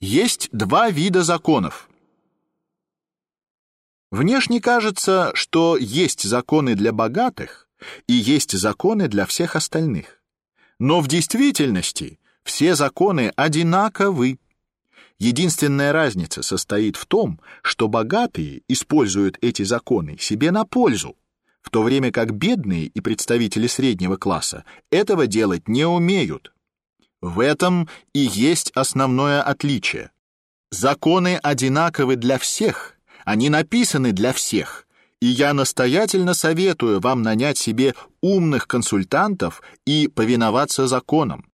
Есть два вида законов. Внешне кажется, что есть законы для богатых и есть законы для всех остальных. Но в действительности все законы одинаковы. Единственная разница состоит в том, что богатые используют эти законы себе на пользу, в то время как бедные и представители среднего класса этого делать не умеют. В этом и есть основное отличие. Законы одинаковы для всех, они написаны для всех, и я настоятельно советую вам нанять себе умных консультантов и повиноваться законам.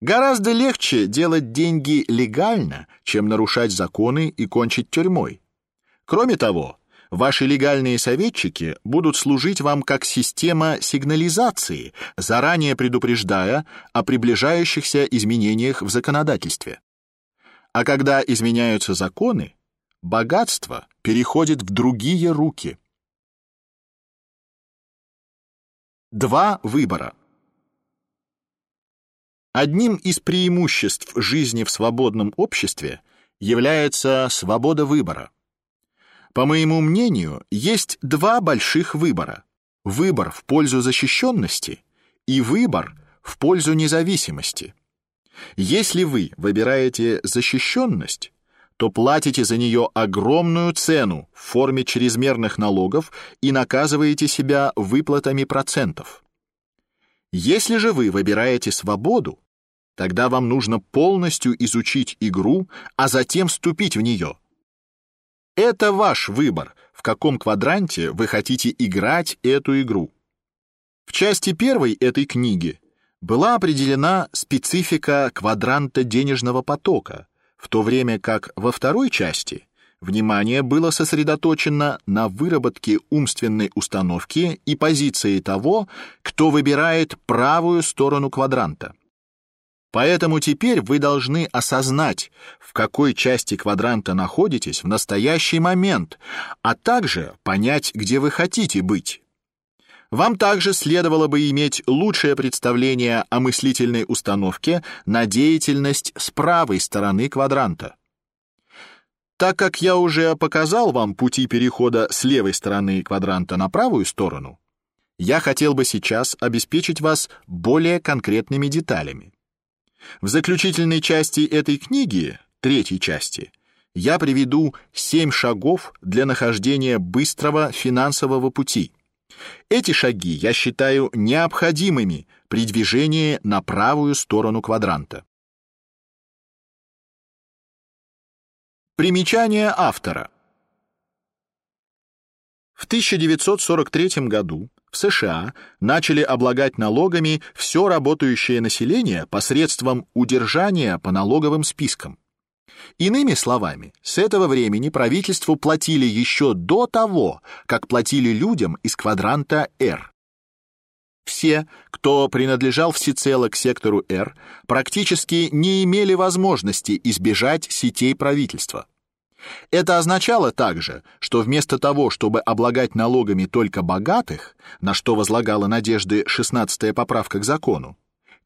Гораздо легче делать деньги легально, чем нарушать законы и кончить тюрьмой. Кроме того, Ваши легальные советчики будут служить вам как система сигнализации, заранее предупреждая о приближающихся изменениях в законодательстве. А когда изменяются законы, богатство переходит в другие руки. Два выбора. Одним из преимуществ жизни в свободном обществе является свобода выбора. По моему мнению, есть два больших выбора: выбор в пользу защищенности и выбор в пользу независимости. Если вы выбираете защищенность, то платите за нее огромную цену в форме чрезмерных налогов и наказываете себя выплатами процентов. Если же вы выбираете свободу, тогда вам нужно полностью изучить игру, а затем вступить в нее это ваш выбор, в каком квадранте вы хотите играть эту игру. В части первой этой книги была определена специфика квадранта денежного потока, в то время как во второй части внимание было сосредоточено на выработке умственной установки и позиции того, кто выбирает правую сторону квадранта. Поэтому теперь вы должны осознать, в какой части квадранта находитесь в настоящий момент, а также понять, где вы хотите быть. Вам также следовало бы иметь лучшее представление о мыслительной установке на деятельность с правой стороны квадранта. Так как я уже показал вам пути перехода с левой стороны квадранта на правую сторону, я хотел бы сейчас обеспечить вас более конкретными деталями. В заключительной части этой книги, третьей части, я приведу семь шагов для нахождения быстрого финансового пути. Эти шаги я считаю необходимыми при движении на правую сторону квадранта. Примечание автора. В 1943 году в США начали облагать налогами все работающее население посредством удержания по налоговым спискам. Иными словами, с этого времени правительству платили еще до того, как платили людям из квадранта R. Все, кто принадлежал всецело к сектору R, практически не имели возможности избежать сетей правительства. Это означало также, что вместо того, чтобы облагать налогами только богатых, на что возлагала надежды 16-я поправка к закону,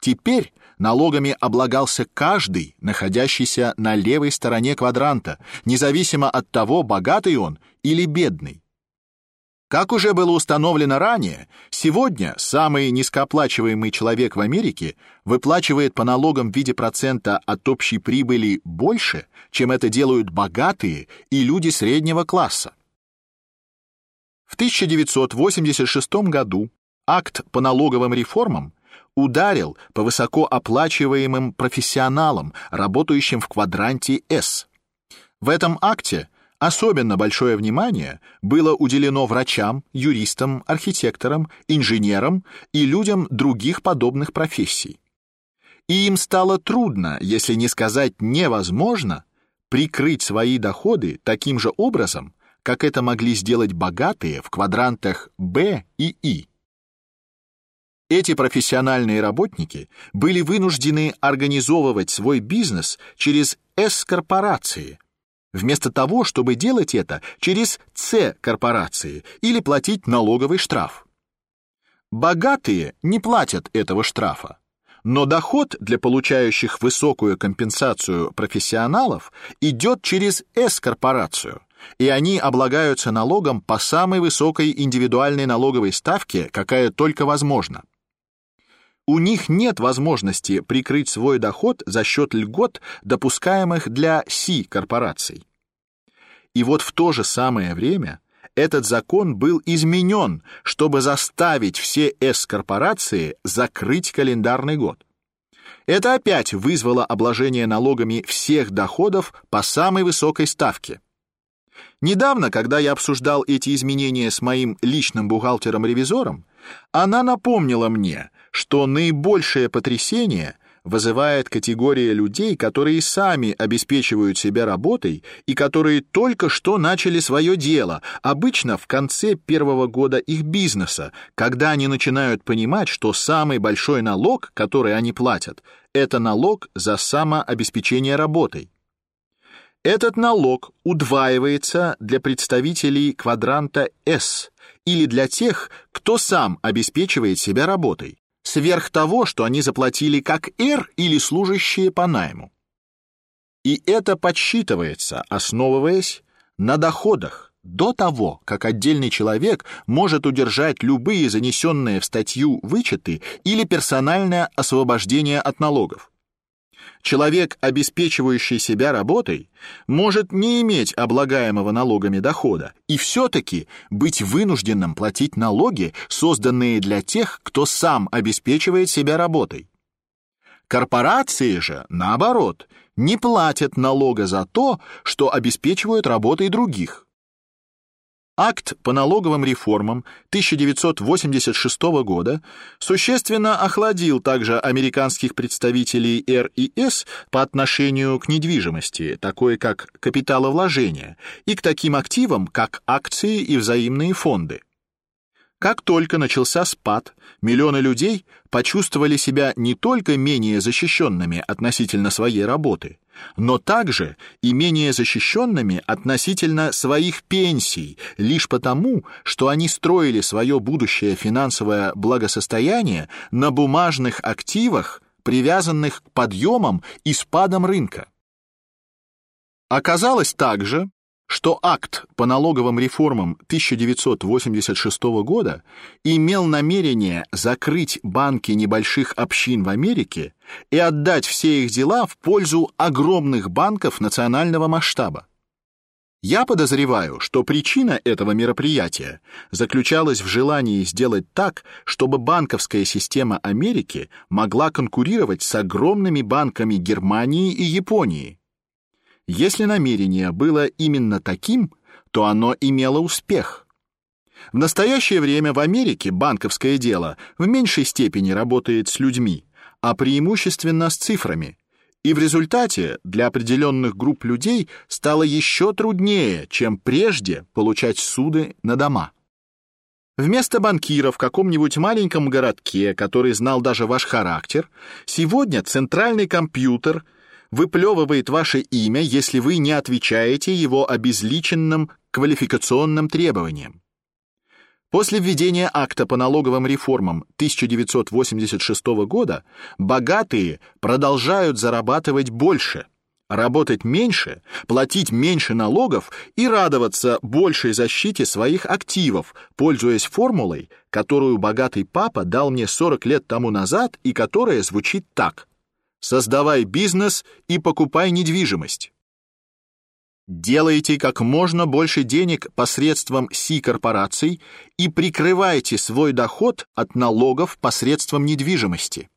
теперь налогами облагался каждый, находящийся на левой стороне квадранта, независимо от того, богатый он или бедный. Как уже было установлено ранее, сегодня самый низкооплачиваемый человек в Америке выплачивает по налогам в виде процента от общей прибыли больше, чем это делают богатые и люди среднего класса. В 1986 году акт по налоговым реформам ударил по высокооплачиваемым профессионалам, работающим в квадранте S. В этом акте Особенно большое внимание было уделено врачам, юристам, архитекторам, инженерам и людям других подобных профессий. И им стало трудно, если не сказать невозможно, прикрыть свои доходы таким же образом, как это могли сделать богатые в квадрантах Б и И. Эти профессиональные работники были вынуждены организовывать свой бизнес через С-корпорации – вместо того, чтобы делать это через С-корпорации или платить налоговый штраф. Богатые не платят этого штрафа, но доход для получающих высокую компенсацию профессионалов идет через С-корпорацию, и они облагаются налогом по самой высокой индивидуальной налоговой ставке, какая только возможна. У них нет возможности прикрыть свой доход за счет льгот, допускаемых для Си-корпораций. И вот в то же самое время этот закон был изменен, чтобы заставить все С-корпорации закрыть календарный год. Это опять вызвало обложение налогами всех доходов по самой высокой ставке. Недавно, когда я обсуждал эти изменения с моим личным бухгалтером-ревизором, она напомнила мне, что наибольшее потрясение вызывает категория людей, которые сами обеспечивают себя работой и которые только что начали свое дело, обычно в конце первого года их бизнеса, когда они начинают понимать, что самый большой налог, который они платят, это налог за самообеспечение работой. Этот налог удваивается для представителей квадранта S или для тех, кто сам обеспечивает себя работой сверх того, что они заплатили как R или служащие по найму. И это подсчитывается, основываясь на доходах до того, как отдельный человек может удержать любые занесенные в статью вычеты или персональное освобождение от налогов. Человек, обеспечивающий себя работой, может не иметь облагаемого налогами дохода и все-таки быть вынужденным платить налоги, созданные для тех, кто сам обеспечивает себя работой. Корпорации же, наоборот, не платят налога за то, что обеспечивают работой других. Акт по налоговым реформам 1986 года существенно охладил также американских представителей РИС по отношению к недвижимости, такой как капиталовложения, и к таким активам, как акции и взаимные фонды. Как только начался спад, миллионы людей почувствовали себя не только менее защищенными относительно своей работы, но также и менее защищенными относительно своих пенсий, лишь потому, что они строили свое будущее финансовое благосостояние на бумажных активах, привязанных к подъемам и спадам рынка. Оказалось также, что акт по налоговым реформам 1986 года имел намерение закрыть банки небольших общин в Америке и отдать все их дела в пользу огромных банков национального масштаба. Я подозреваю, что причина этого мероприятия заключалась в желании сделать так, чтобы банковская система Америки могла конкурировать с огромными банками Германии и Японии если намерение было именно таким, то оно имело успех. В настоящее время в Америке банковское дело в меньшей степени работает с людьми, а преимущественно с цифрами. И в результате для определенных групп людей стало еще труднее, чем прежде, получать суды на дома. Вместо банкира в каком-нибудь маленьком городке, который знал даже ваш характер, сегодня центральный компьютер – выплевывает ваше имя, если вы не отвечаете его обезличенным квалификационным требованиям. После введения акта по налоговым реформам 1986 года богатые продолжают зарабатывать больше, работать меньше, платить меньше налогов и радоваться большей защите своих активов, пользуясь формулой, которую богатый папа дал мне 40 лет тому назад и которая звучит так: Создавай бизнес и покупай недвижимость. Делайте как можно больше денег посредством Си-корпораций и прикрывайте свой доход от налогов посредством недвижимости.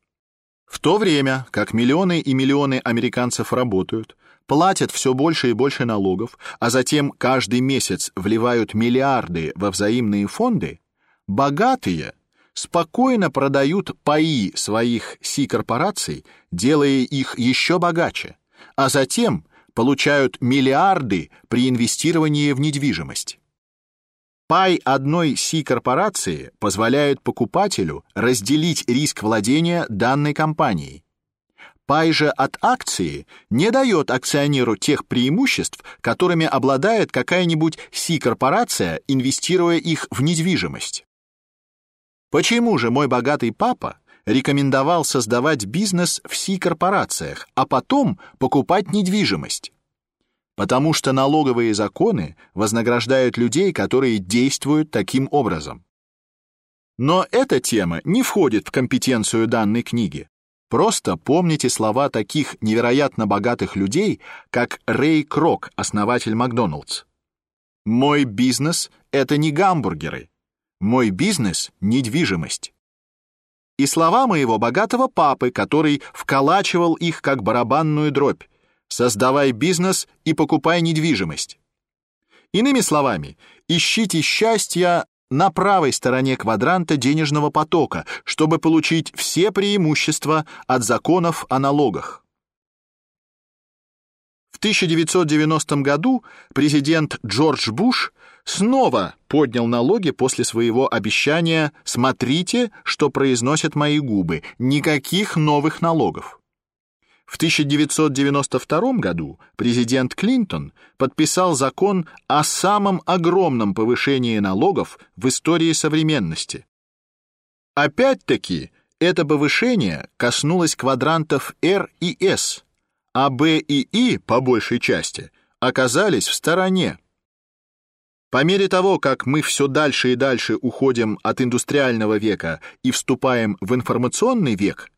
В то время, как миллионы и миллионы американцев работают, платят все больше и больше налогов, а затем каждый месяц вливают миллиарды во взаимные фонды, богатые – спокойно продают паи своих Си-корпораций, делая их еще богаче, а затем получают миллиарды при инвестировании в недвижимость. Пай одной Си-корпорации позволяет покупателю разделить риск владения данной компанией. Пай же от акции не дает акционеру тех преимуществ, которыми обладает какая-нибудь Си-корпорация, инвестируя их в недвижимость. Почему же мой богатый папа рекомендовал создавать бизнес в Си-корпорациях, а потом покупать недвижимость. Потому что налоговые законы вознаграждают людей, которые действуют таким образом. Но эта тема не входит в компетенцию данной книги. Просто помните слова таких невероятно богатых людей, как Рэй Крок, основатель Макдоналдс. Мой бизнес это не гамбургеры. Мой бизнес недвижимость. И слова моего богатого папы, который вколачивал их как барабанную дробь: создавай бизнес и покупай недвижимость. Иными словами, ищите счастья на правой стороне квадранта денежного потока, чтобы получить все преимущества от законов о налогах. В 1990 году президент Джордж Буш снова поднял налоги после своего обещания «Смотрите, что произносят мои губы, никаких новых налогов». В 1992 году президент Клинтон подписал закон о самом огромном повышении налогов в истории современности. Опять-таки, это повышение коснулось квадрантов R и S, а B и I по большей части оказались в стороне. По мере того, как мы все дальше и дальше уходим от индустриального века и вступаем в информационный век,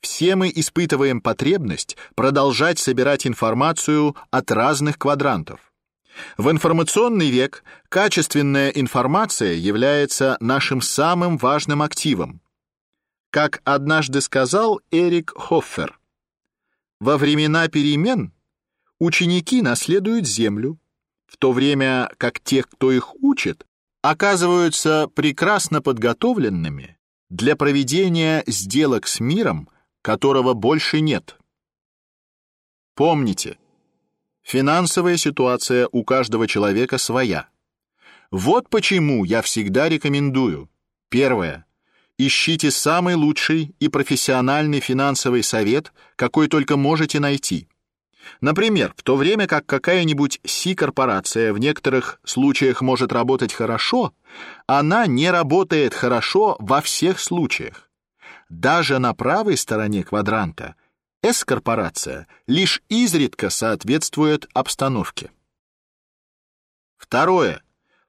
все мы испытываем потребность продолжать собирать информацию от разных квадрантов. В информационный век качественная информация является нашим самым важным активом. Как однажды сказал Эрик Хоффер, во времена перемен ученики наследуют землю, в то время как те, кто их учит, оказываются прекрасно подготовленными для проведения сделок с миром, которого больше нет. Помните, финансовая ситуация у каждого человека своя. Вот почему я всегда рекомендую. Первое. Ищите самый лучший и профессиональный финансовый совет, какой только можете найти. Например, в то время как какая-нибудь Си-корпорация в некоторых случаях может работать хорошо, она не работает хорошо во всех случаях даже на правой стороне квадранта S-корпорация лишь изредка соответствует обстановке. Второе.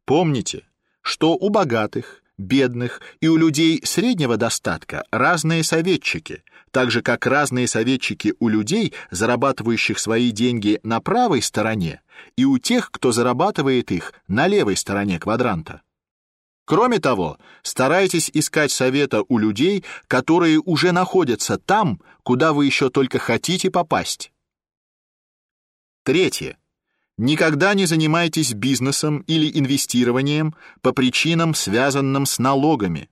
Помните, что у богатых, бедных и у людей среднего достатка разные советчики, так же как разные советчики у людей, зарабатывающих свои деньги на правой стороне, и у тех, кто зарабатывает их на левой стороне квадранта. Кроме того, старайтесь искать совета у людей, которые уже находятся там, куда вы еще только хотите попасть. Третье. Никогда не занимайтесь бизнесом или инвестированием по причинам, связанным с налогами.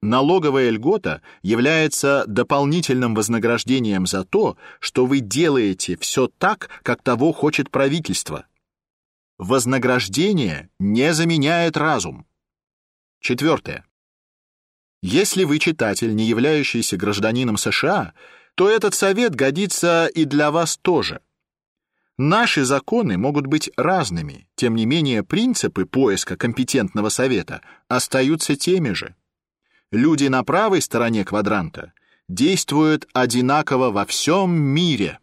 Налоговая льгота является дополнительным вознаграждением за то, что вы делаете все так, как того хочет правительство. Вознаграждение не заменяет разум. Четвертое. Если вы читатель, не являющийся гражданином США, то этот совет годится и для вас тоже. Наши законы могут быть разными, тем не менее принципы поиска компетентного совета остаются теми же. Люди на правой стороне квадранта действуют одинаково во всем мире.